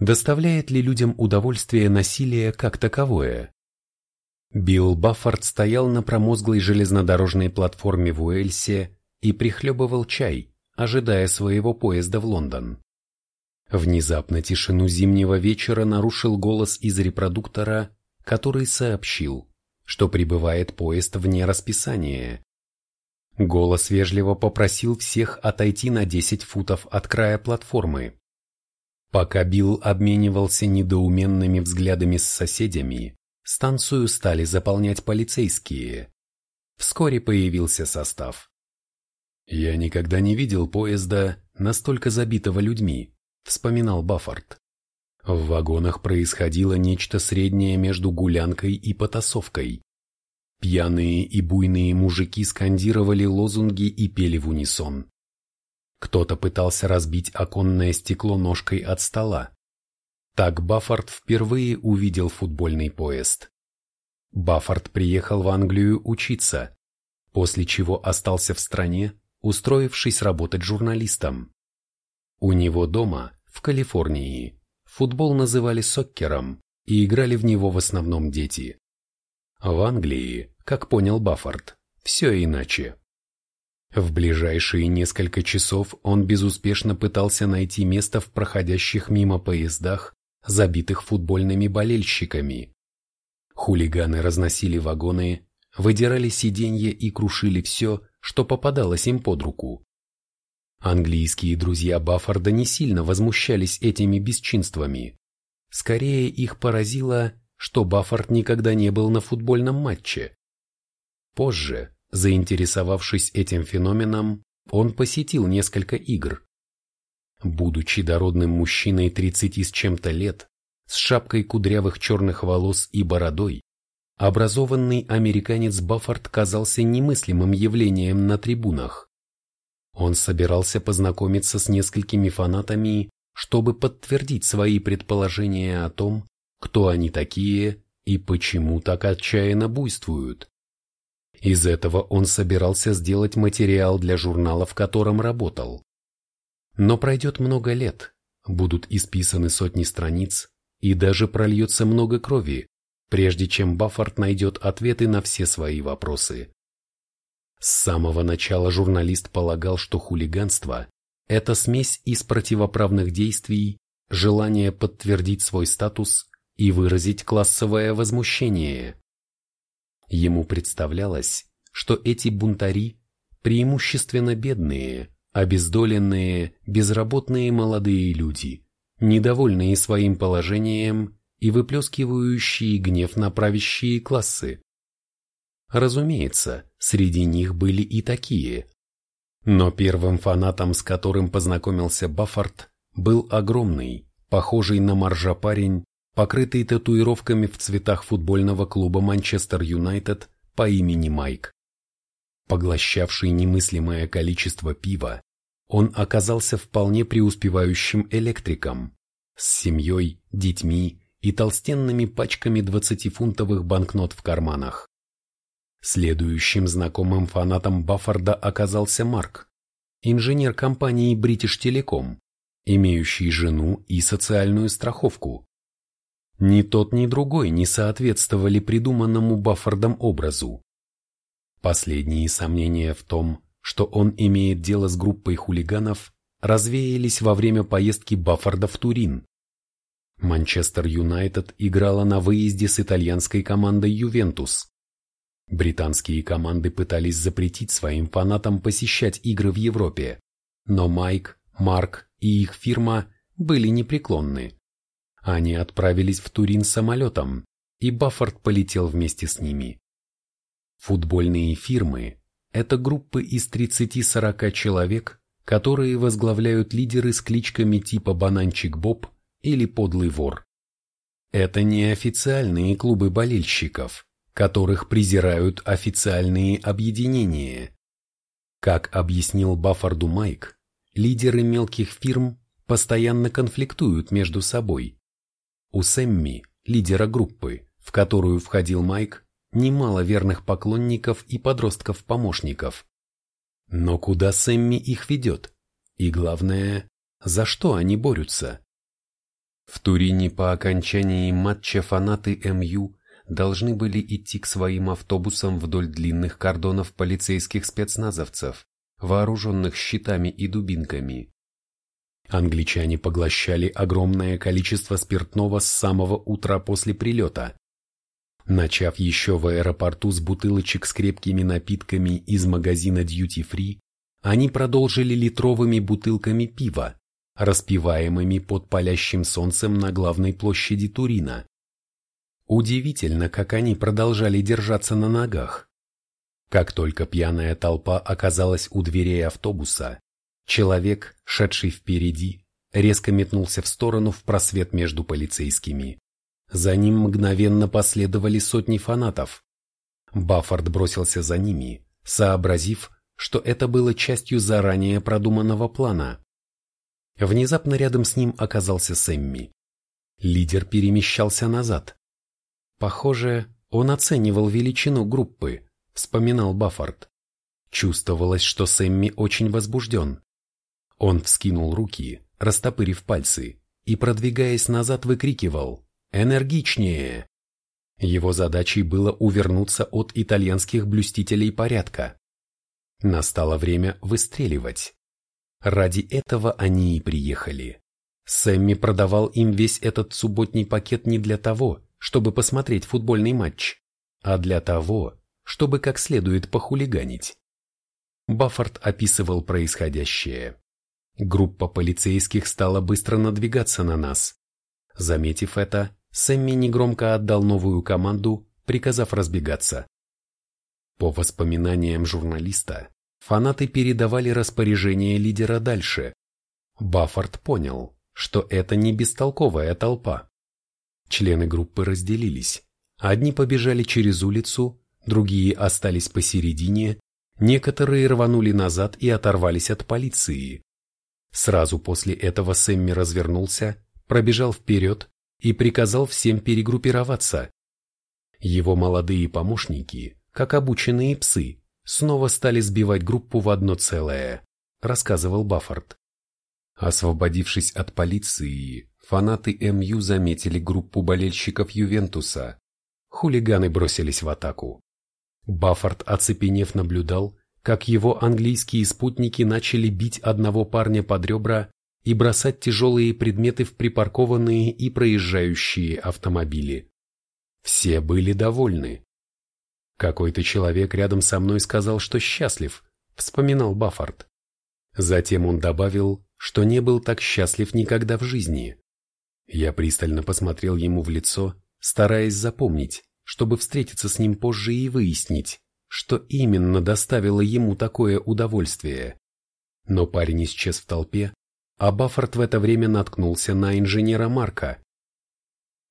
Доставляет ли людям удовольствие насилие как таковое? Билл Баффорд стоял на промозглой железнодорожной платформе в Уэльсе и прихлебывал чай, ожидая своего поезда в Лондон. Внезапно тишину зимнего вечера нарушил голос из репродуктора, который сообщил, что прибывает поезд вне расписания. Голос вежливо попросил всех отойти на 10 футов от края платформы. Пока Билл обменивался недоуменными взглядами с соседями, станцию стали заполнять полицейские. Вскоре появился состав. «Я никогда не видел поезда, настолько забитого людьми», — вспоминал Баффорд. В вагонах происходило нечто среднее между гулянкой и потасовкой. Пьяные и буйные мужики скандировали лозунги и пели в унисон. Кто-то пытался разбить оконное стекло ножкой от стола. Так Баффорд впервые увидел футбольный поезд. Баффорд приехал в Англию учиться, после чего остался в стране, устроившись работать журналистом. У него дома, в Калифорнии, футбол называли соккером и играли в него в основном дети. В Англии, как понял Баффорд, все иначе. В ближайшие несколько часов он безуспешно пытался найти место в проходящих мимо поездах забитых футбольными болельщиками. Хулиганы разносили вагоны, выдирали сиденья и крушили все, что попадалось им под руку. Английские друзья Баффорда не сильно возмущались этими бесчинствами. Скорее их поразило, что Баффорд никогда не был на футбольном матче. Позже, заинтересовавшись этим феноменом, он посетил несколько игр. Будучи дородным мужчиной 30 с чем-то лет, с шапкой кудрявых черных волос и бородой, образованный американец Баффорд казался немыслимым явлением на трибунах. Он собирался познакомиться с несколькими фанатами, чтобы подтвердить свои предположения о том, кто они такие и почему так отчаянно буйствуют. Из этого он собирался сделать материал для журнала, в котором работал. Но пройдет много лет, будут исписаны сотни страниц, и даже прольется много крови, прежде чем Баффорд найдет ответы на все свои вопросы. С самого начала журналист полагал, что хулиганство – это смесь из противоправных действий, желания подтвердить свой статус и выразить классовое возмущение. Ему представлялось, что эти бунтари преимущественно бедные, обездоленные, безработные молодые люди, недовольные своим положением и выплескивающие гнев на правящие классы. Разумеется, среди них были и такие. Но первым фанатом, с которым познакомился Баффорд, был огромный, похожий на моржа парень, покрытый татуировками в цветах футбольного клуба Манчестер Юнайтед по имени Майк. Поглощавший немыслимое количество пива, он оказался вполне преуспевающим электриком, с семьей, детьми и толстенными пачками 20-фунтовых банкнот в карманах. Следующим знакомым фанатом Баффорда оказался Марк, инженер компании British Telecom, имеющий жену и социальную страховку. Ни тот, ни другой не соответствовали придуманному Баффордом образу. Последние сомнения в том, что он имеет дело с группой хулиганов, развеялись во время поездки Баффорда в Турин. Манчестер Юнайтед играла на выезде с итальянской командой Ювентус. Британские команды пытались запретить своим фанатам посещать игры в Европе, но Майк, Марк и их фирма были непреклонны. Они отправились в Турин самолетом, и Баффорд полетел вместе с ними. Футбольные фирмы это группы из 30-40 человек, которые возглавляют лидеры с кличками типа «Бананчик Боб» или «Подлый вор». Это не официальные клубы болельщиков, которых презирают официальные объединения. Как объяснил Баффорду Майк, лидеры мелких фирм постоянно конфликтуют между собой. У Сэмми, лидера группы, в которую входил Майк, немало верных поклонников и подростков-помощников. Но куда Сэмми их ведет? И главное, за что они борются? В Турине по окончании матча фанаты МЮ должны были идти к своим автобусам вдоль длинных кордонов полицейских спецназовцев, вооруженных щитами и дубинками. Англичане поглощали огромное количество спиртного с самого утра после прилета. Начав еще в аэропорту с бутылочек с крепкими напитками из магазина Duty Free, они продолжили литровыми бутылками пива, распиваемыми под палящим солнцем на главной площади Турина. Удивительно, как они продолжали держаться на ногах. Как только пьяная толпа оказалась у дверей автобуса, человек, шедший впереди, резко метнулся в сторону в просвет между полицейскими. За ним мгновенно последовали сотни фанатов. Баффорд бросился за ними, сообразив, что это было частью заранее продуманного плана. Внезапно рядом с ним оказался Сэмми. Лидер перемещался назад. Похоже, он оценивал величину группы, вспоминал Баффорд. Чувствовалось, что Сэмми очень возбужден. Он вскинул руки, растопырив пальцы, и, продвигаясь назад, выкрикивал «Энергичнее!». Его задачей было увернуться от итальянских блюстителей порядка. Настало время выстреливать. Ради этого они и приехали. Сэмми продавал им весь этот субботний пакет не для того, чтобы посмотреть футбольный матч, а для того, чтобы как следует похулиганить. Баффорд описывал происходящее. Группа полицейских стала быстро надвигаться на нас. Заметив это, Сэмми негромко отдал новую команду, приказав разбегаться. По воспоминаниям журналиста, Фанаты передавали распоряжение лидера дальше. Баффорд понял, что это не бестолковая толпа. Члены группы разделились. Одни побежали через улицу, другие остались посередине, некоторые рванули назад и оторвались от полиции. Сразу после этого Сэмми развернулся, пробежал вперед и приказал всем перегруппироваться. Его молодые помощники, как обученные псы, снова стали сбивать группу в одно целое, рассказывал Баффорд. Освободившись от полиции, фанаты МЮ заметили группу болельщиков Ювентуса. Хулиганы бросились в атаку. Баффорд, оцепенев, наблюдал, как его английские спутники начали бить одного парня под ребра и бросать тяжелые предметы в припаркованные и проезжающие автомобили. Все были довольны. Какой-то человек рядом со мной сказал, что счастлив, вспоминал Баффорд. Затем он добавил, что не был так счастлив никогда в жизни. Я пристально посмотрел ему в лицо, стараясь запомнить, чтобы встретиться с ним позже и выяснить, что именно доставило ему такое удовольствие. Но парень исчез в толпе, а Баффорд в это время наткнулся на инженера Марка.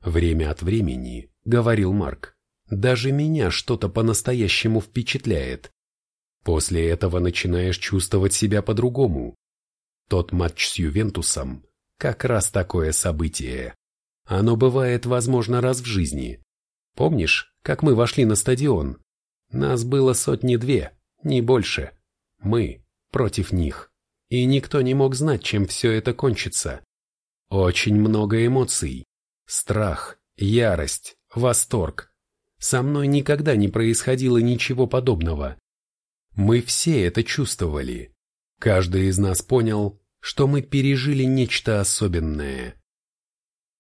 «Время от времени», — говорил Марк, даже меня что-то по-настоящему впечатляет. После этого начинаешь чувствовать себя по-другому. Тот матч с Ювентусом – как раз такое событие. Оно бывает, возможно, раз в жизни. Помнишь, как мы вошли на стадион? Нас было сотни-две, не больше. Мы против них. И никто не мог знать, чем все это кончится. Очень много эмоций. Страх, ярость, восторг, со мной никогда не происходило ничего подобного. Мы все это чувствовали. Каждый из нас понял, что мы пережили нечто особенное.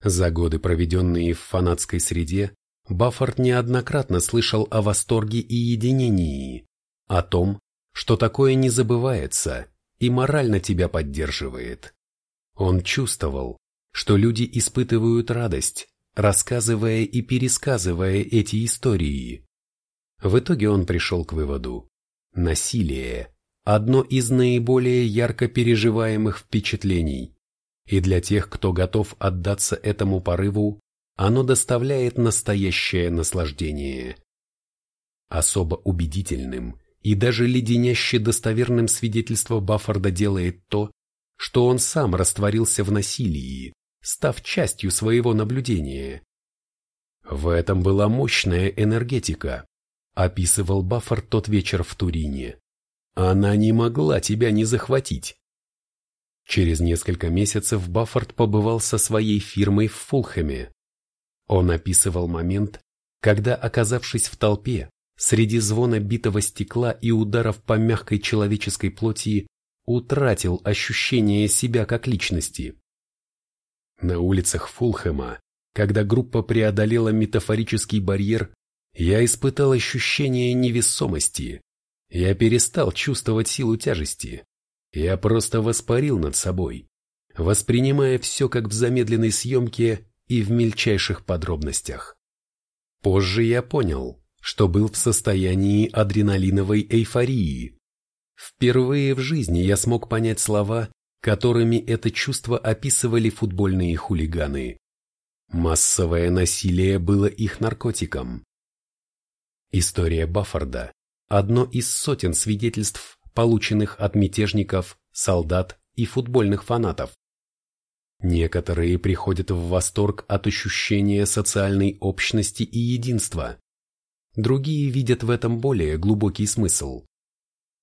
За годы, проведенные в фанатской среде, Баффорд неоднократно слышал о восторге и единении, о том, что такое не забывается и морально тебя поддерживает. Он чувствовал, что люди испытывают радость, рассказывая и пересказывая эти истории. В итоге он пришел к выводу. Насилие – одно из наиболее ярко переживаемых впечатлений, и для тех, кто готов отдаться этому порыву, оно доставляет настоящее наслаждение. Особо убедительным и даже леденяще достоверным свидетельство Баффорда делает то, что он сам растворился в насилии, став частью своего наблюдения. В этом была мощная энергетика, описывал Баффер тот вечер в Турине. Она не могла тебя не захватить. Через несколько месяцев Баффорд побывал со своей фирмой в Фулхэме. Он описывал момент, когда, оказавшись в толпе, среди звона битого стекла и ударов по мягкой человеческой плоти, утратил ощущение себя как личности. На улицах Фулхэма, когда группа преодолела метафорический барьер, я испытал ощущение невесомости. Я перестал чувствовать силу тяжести. Я просто воспарил над собой, воспринимая все как в замедленной съемке и в мельчайших подробностях. Позже я понял, что был в состоянии адреналиновой эйфории. Впервые в жизни я смог понять слова, которыми это чувство описывали футбольные хулиганы. Массовое насилие было их наркотиком. История Баффорда – одно из сотен свидетельств, полученных от мятежников, солдат и футбольных фанатов. Некоторые приходят в восторг от ощущения социальной общности и единства. Другие видят в этом более глубокий смысл.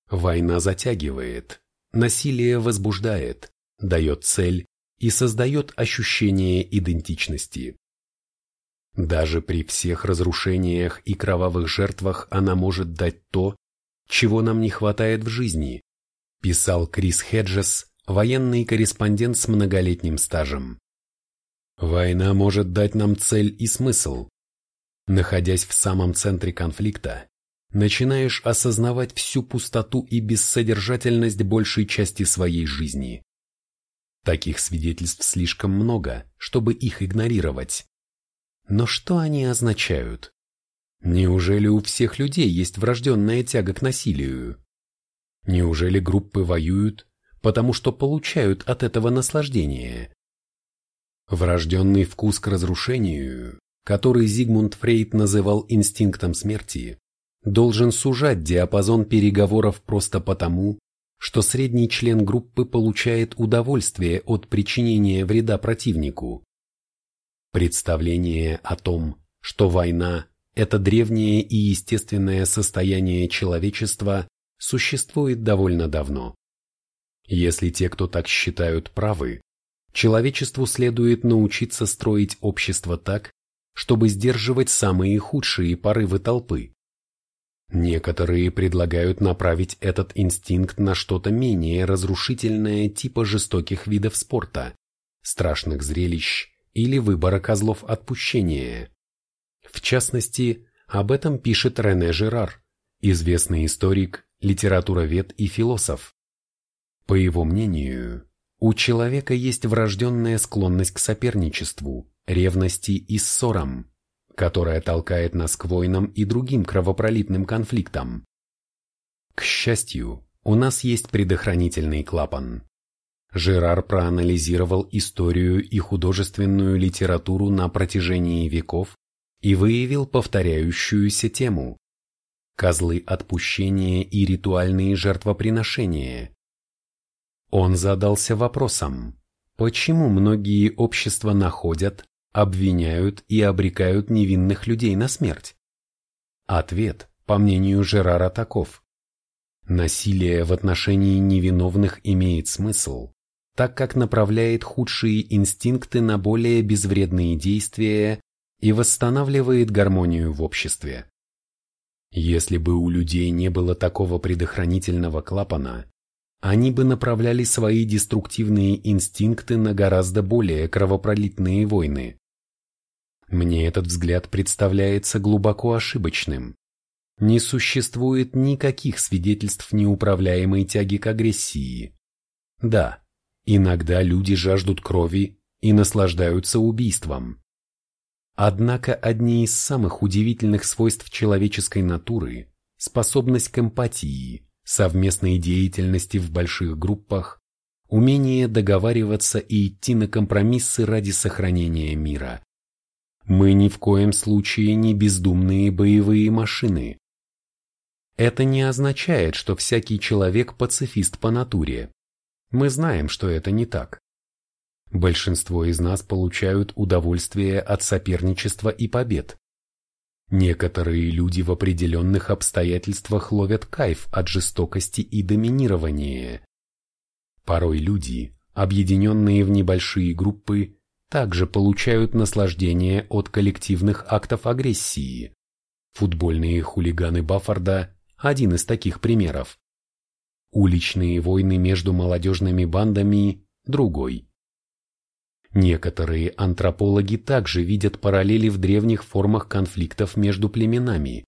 Война затягивает, насилие возбуждает, дает цель и создает ощущение идентичности. Даже при всех разрушениях и кровавых жертвах она может дать то, чего нам не хватает в жизни, писал Крис Хеджес, военный корреспондент с многолетним стажем. Война может дать нам цель и смысл. Находясь в самом центре конфликта, начинаешь осознавать всю пустоту и бессодержательность большей части своей жизни. Таких свидетельств слишком много, чтобы их игнорировать. Но что они означают? Неужели у всех людей есть врожденная тяга к насилию? Неужели группы воюют, потому что получают от этого наслаждение? Врожденный вкус к разрушению, который Зигмунд Фрейд называл инстинктом смерти, должен сужать диапазон переговоров просто потому, что средний член группы получает удовольствие от причинения вреда противнику. Представление о том, что война это древнее и естественное состояние человечества существует довольно давно. Если те, кто так считают, правы, человечеству следует научиться строить общество так, чтобы сдерживать самые худшие порывы толпы. Некоторые предлагают направить этот инстинкт на что-то менее разрушительное типа жестоких видов спорта, страшных зрелищ или выбора козлов отпущения. В частности, об этом пишет Рене Жерар, известный историк, литературовед и философ. По его мнению, у человека есть врожденная склонность к соперничеству, ревности и ссорам, которая толкает нас к войнам и другим кровопролитным конфликтам. К счастью, у нас есть предохранительный клапан. Жерар проанализировал историю и художественную литературу на протяжении веков и выявил повторяющуюся тему – козлы отпущения и ритуальные жертвоприношения. Он задался вопросом, почему многие общества находят, обвиняют и обрекают невинных людей на смерть? Ответ, по мнению Жерара, таков. Насилие в отношении невиновных имеет смысл, так как направляет худшие инстинкты на более безвредные действия и восстанавливает гармонию в обществе. Если бы у людей не было такого предохранительного клапана, они бы направляли свои деструктивные инстинкты на гораздо более кровопролитные войны. Мне этот взгляд представляется глубоко ошибочным. Не существует никаких свидетельств неуправляемой тяги к агрессии. Да, иногда люди жаждут крови и наслаждаются убийством. Однако одни из самых удивительных свойств человеческой натуры – способность к эмпатии, совместной деятельности в больших группах, умение договариваться и идти на компромиссы ради сохранения мира. Мы ни в коем случае не бездумные боевые машины. Это не означает, что всякий человек пацифист по натуре. Мы знаем, что это не так. Большинство из нас получают удовольствие от соперничества и побед. Некоторые люди в определенных обстоятельствах ловят кайф от жестокости и доминирования. Порой люди, объединенные в небольшие группы, также получают наслаждение от коллективных актов агрессии. Футбольные хулиганы Баффорда – один из таких примеров. Уличные войны между молодежными бандами – другой. Некоторые антропологи также видят параллели в древних формах конфликтов между племенами.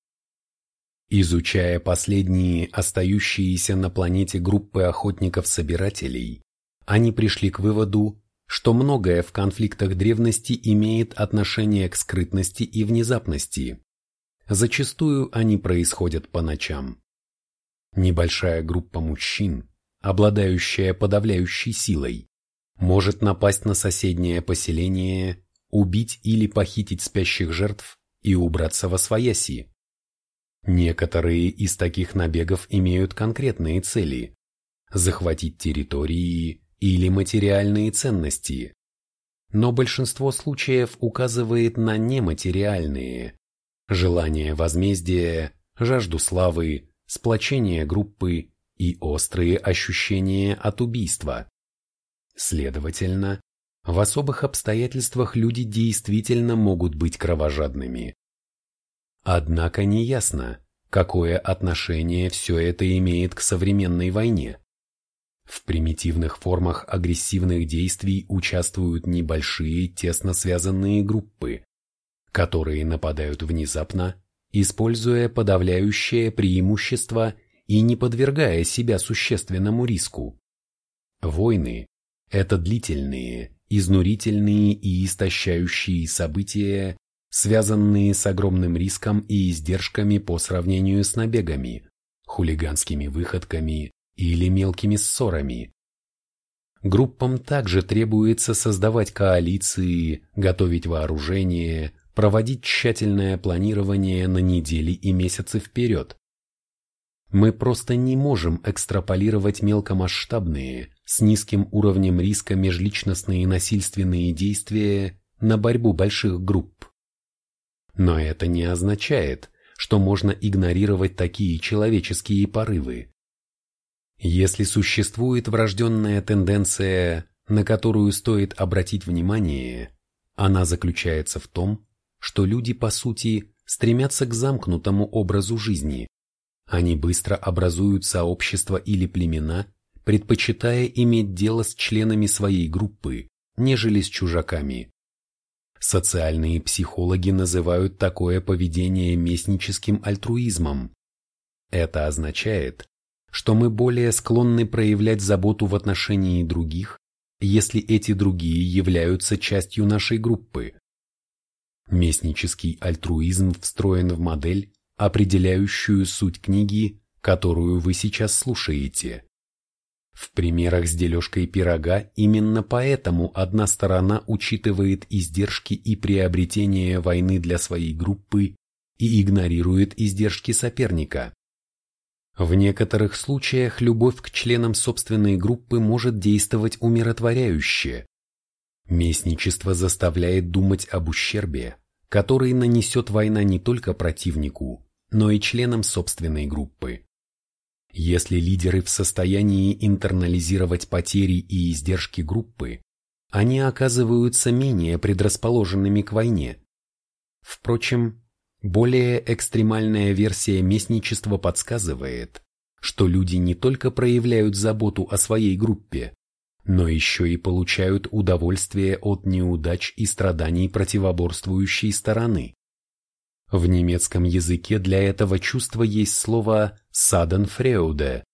Изучая последние остающиеся на планете группы охотников-собирателей, они пришли к выводу, что многое в конфликтах древности имеет отношение к скрытности и внезапности. Зачастую они происходят по ночам. Небольшая группа мужчин, обладающая подавляющей силой, может напасть на соседнее поселение, убить или похитить спящих жертв и убраться во свояси. Некоторые из таких набегов имеют конкретные цели – захватить территории, или материальные ценности. Но большинство случаев указывает на нематериальные – желание возмездия, жажду славы, сплочение группы и острые ощущения от убийства. Следовательно, в особых обстоятельствах люди действительно могут быть кровожадными. Однако неясно, какое отношение все это имеет к современной войне. В примитивных формах агрессивных действий участвуют небольшие тесно связанные группы, которые нападают внезапно, используя подавляющее преимущество и не подвергая себя существенному риску. Войны – это длительные, изнурительные и истощающие события, связанные с огромным риском и издержками по сравнению с набегами, хулиганскими выходками или мелкими ссорами. Группам также требуется создавать коалиции, готовить вооружение, проводить тщательное планирование на недели и месяцы вперед. Мы просто не можем экстраполировать мелкомасштабные, с низким уровнем риска межличностные насильственные действия на борьбу больших групп. Но это не означает, что можно игнорировать такие человеческие порывы. Если существует врожденная тенденция, на которую стоит обратить внимание, она заключается в том, что люди, по сути, стремятся к замкнутому образу жизни. Они быстро образуют сообщества или племена, предпочитая иметь дело с членами своей группы, нежели с чужаками. Социальные психологи называют такое поведение местническим альтруизмом. Это означает, что мы более склонны проявлять заботу в отношении других, если эти другие являются частью нашей группы. Местнический альтруизм встроен в модель, определяющую суть книги, которую вы сейчас слушаете. В примерах с дележкой пирога именно поэтому одна сторона учитывает издержки и приобретение войны для своей группы и игнорирует издержки соперника. В некоторых случаях любовь к членам собственной группы может действовать умиротворяюще. Местничество заставляет думать об ущербе, который нанесет война не только противнику, но и членам собственной группы. Если лидеры в состоянии интернализировать потери и издержки группы, они оказываются менее предрасположенными к войне. Впрочем, более экстремальная версия местничества подсказывает, что люди не только проявляют заботу о своей группе, но еще и получают удовольствие от неудач и страданий противоборствующей стороны. В немецком языке для этого чувства есть слово «саденфреуде»,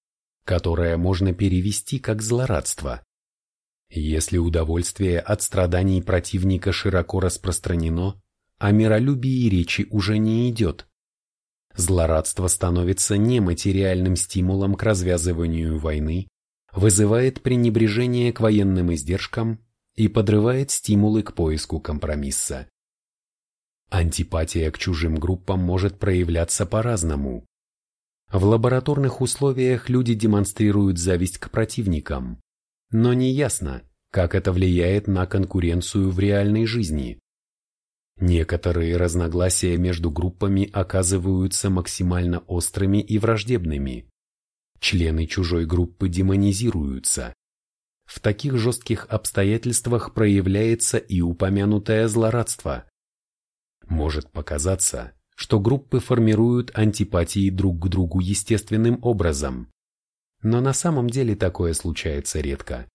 которое можно перевести как «злорадство». Если удовольствие от страданий противника широко распространено, о миролюбии речи уже не идет. Злорадство становится нематериальным стимулом к развязыванию войны, вызывает пренебрежение к военным издержкам и подрывает стимулы к поиску компромисса. Антипатия к чужим группам может проявляться по-разному. В лабораторных условиях люди демонстрируют зависть к противникам, но неясно, как это влияет на конкуренцию в реальной жизни. Некоторые разногласия между группами оказываются максимально острыми и враждебными. Члены чужой группы демонизируются. в таких жестких обстоятельствах проявляется и упомянутое злорадство. Может показаться, что группы формируют антипатии друг к другу естественным образом. Но на самом деле такое случается редко.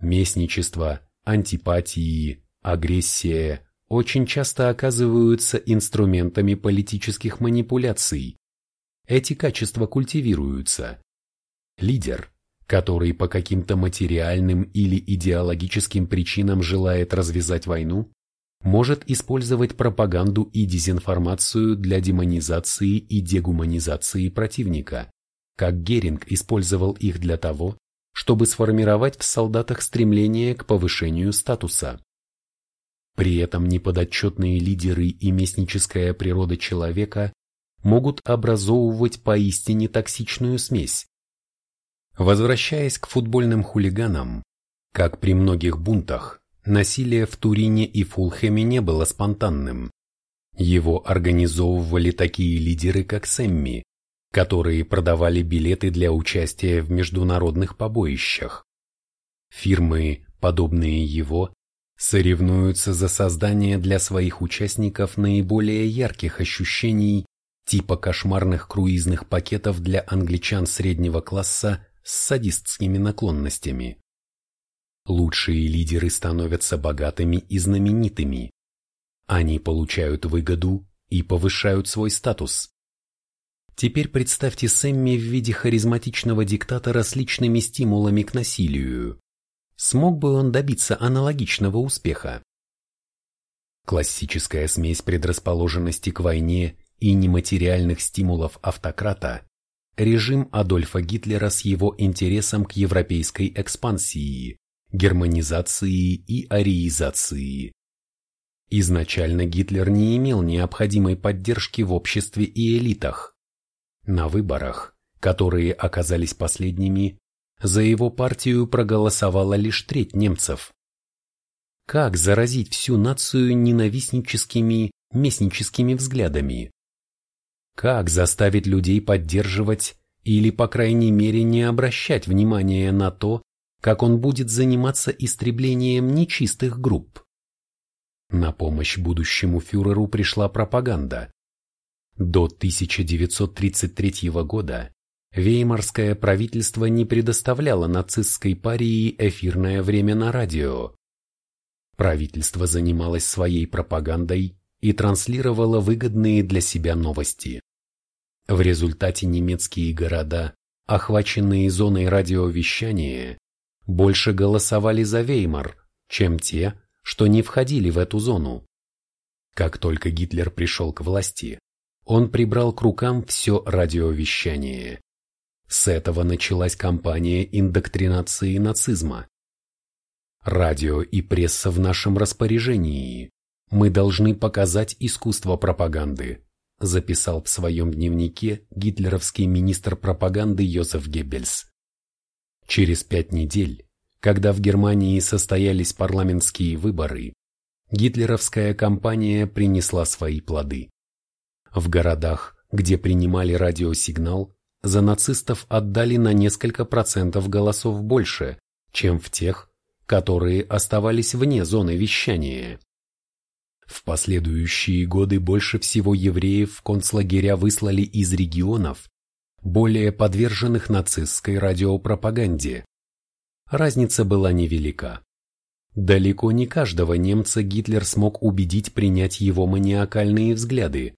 Местничество, антипатии, агрессия очень часто оказываются инструментами политических манипуляций. Эти качества культивируются. Лидер, который по каким-то материальным или идеологическим причинам желает развязать войну, может использовать пропаганду и дезинформацию для демонизации и дегуманизации противника, как Геринг использовал их для того, чтобы сформировать в солдатах стремление к повышению статуса. При этом неподотчетные лидеры и местническая природа человека могут образовывать поистине токсичную смесь. Возвращаясь к футбольным хулиганам, как при многих бунтах, насилие в Турине и Фулхэме не было спонтанным. Его организовывали такие лидеры, как Сэмми, которые продавали билеты для участия в международных побоищах. Фирмы, подобные его, соревнуются за создание для своих участников наиболее ярких ощущений типа кошмарных круизных пакетов для англичан среднего класса с садистскими наклонностями. Лучшие лидеры становятся богатыми и знаменитыми. Они получают выгоду и повышают свой статус. Теперь представьте Сэмми в виде харизматичного диктатора с личными стимулами к насилию. Смог бы он добиться аналогичного успеха? Классическая смесь предрасположенности к войне и нематериальных стимулов автократа – режим Адольфа Гитлера с его интересом к европейской экспансии, германизации и ариизации. Изначально Гитлер не имел необходимой поддержки в обществе и элитах. На выборах, которые оказались последними, за его партию проголосовала лишь треть немцев. Как заразить всю нацию ненавистническими, местническими взглядами? Как заставить людей поддерживать или, по крайней мере, не обращать внимания на то, как он будет заниматься истреблением нечистых групп. На помощь будущему фюреру пришла пропаганда. До 1933 года Веймарское правительство не предоставляло нацистской парии эфирное время на радио. Правительство занималось своей пропагандой и транслировало выгодные для себя новости. В результате немецкие города, охваченные зоной радиовещания, больше голосовали за Веймар, чем те, что не входили в эту зону. Как только Гитлер пришел к власти, он прибрал к рукам все радиовещание. С этого началась кампания индоктринации нацизма. Радио и пресса в нашем распоряжении. Мы должны показать искусство пропаганды, записал в своем дневнике гитлеровский министр пропаганды Йозеф Геббельс. Через пять недель, когда в Германии состоялись парламентские выборы, гитлеровская кампания принесла свои плоды. В городах, где принимали радиосигнал, за нацистов отдали на несколько процентов голосов больше, чем в тех, которые оставались вне зоны вещания. В последующие годы больше всего евреев в концлагеря выслали из регионов, более подверженных нацистской радиопропаганде. Разница была невелика. Далеко не каждого немца Гитлер смог убедить принять его маниакальные взгляды.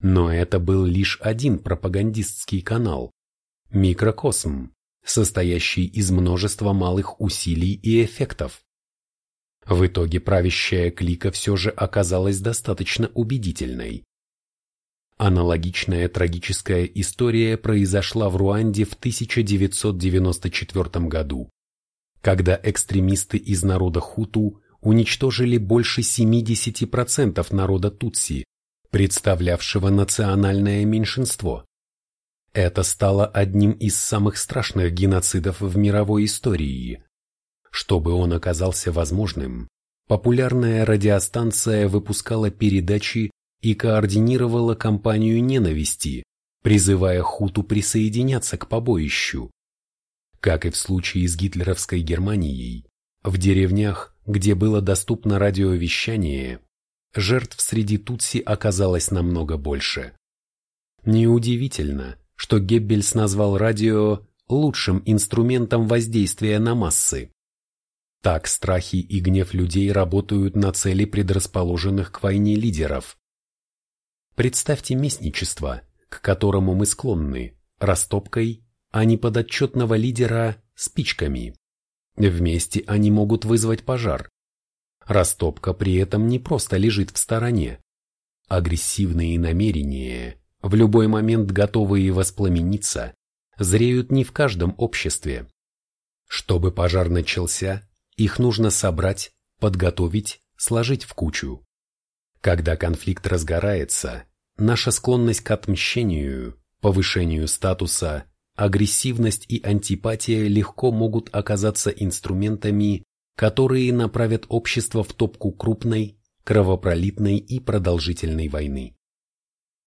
Но это был лишь один пропагандистский канал – микрокосм, состоящий из множества малых усилий и эффектов. В итоге правящая клика все же оказалась достаточно убедительной. Аналогичная трагическая история произошла в Руанде в 1994 году, когда экстремисты из народа Хуту уничтожили больше 70% народа Тутси, представлявшего национальное меньшинство. Это стало одним из самых страшных геноцидов в мировой истории. Чтобы он оказался возможным, популярная радиостанция выпускала передачи и координировала кампанию ненависти, призывая хуту присоединяться к побоищу. Как и в случае с гитлеровской Германией, в деревнях, где было доступно радиовещание, жертв среди Тутси оказалось намного больше. Неудивительно, что Геббельс назвал радио лучшим инструментом воздействия на массы. Так страхи и гнев людей работают на цели предрасположенных к войне лидеров. Представьте местничество, к которому мы склонны, растопкой, а не подотчетного лидера спичками. Вместе они могут вызвать пожар. Растопка при этом не просто лежит в стороне. Агрессивные намерения, в любой момент готовые воспламениться, зреют не в каждом обществе. Чтобы пожар начался, их нужно собрать, подготовить, сложить в кучу. Когда конфликт разгорается, наша склонность к отмщению, повышению статуса, агрессивность и антипатия легко могут оказаться инструментами, которые направят общество в топку крупной, кровопролитной и продолжительной войны.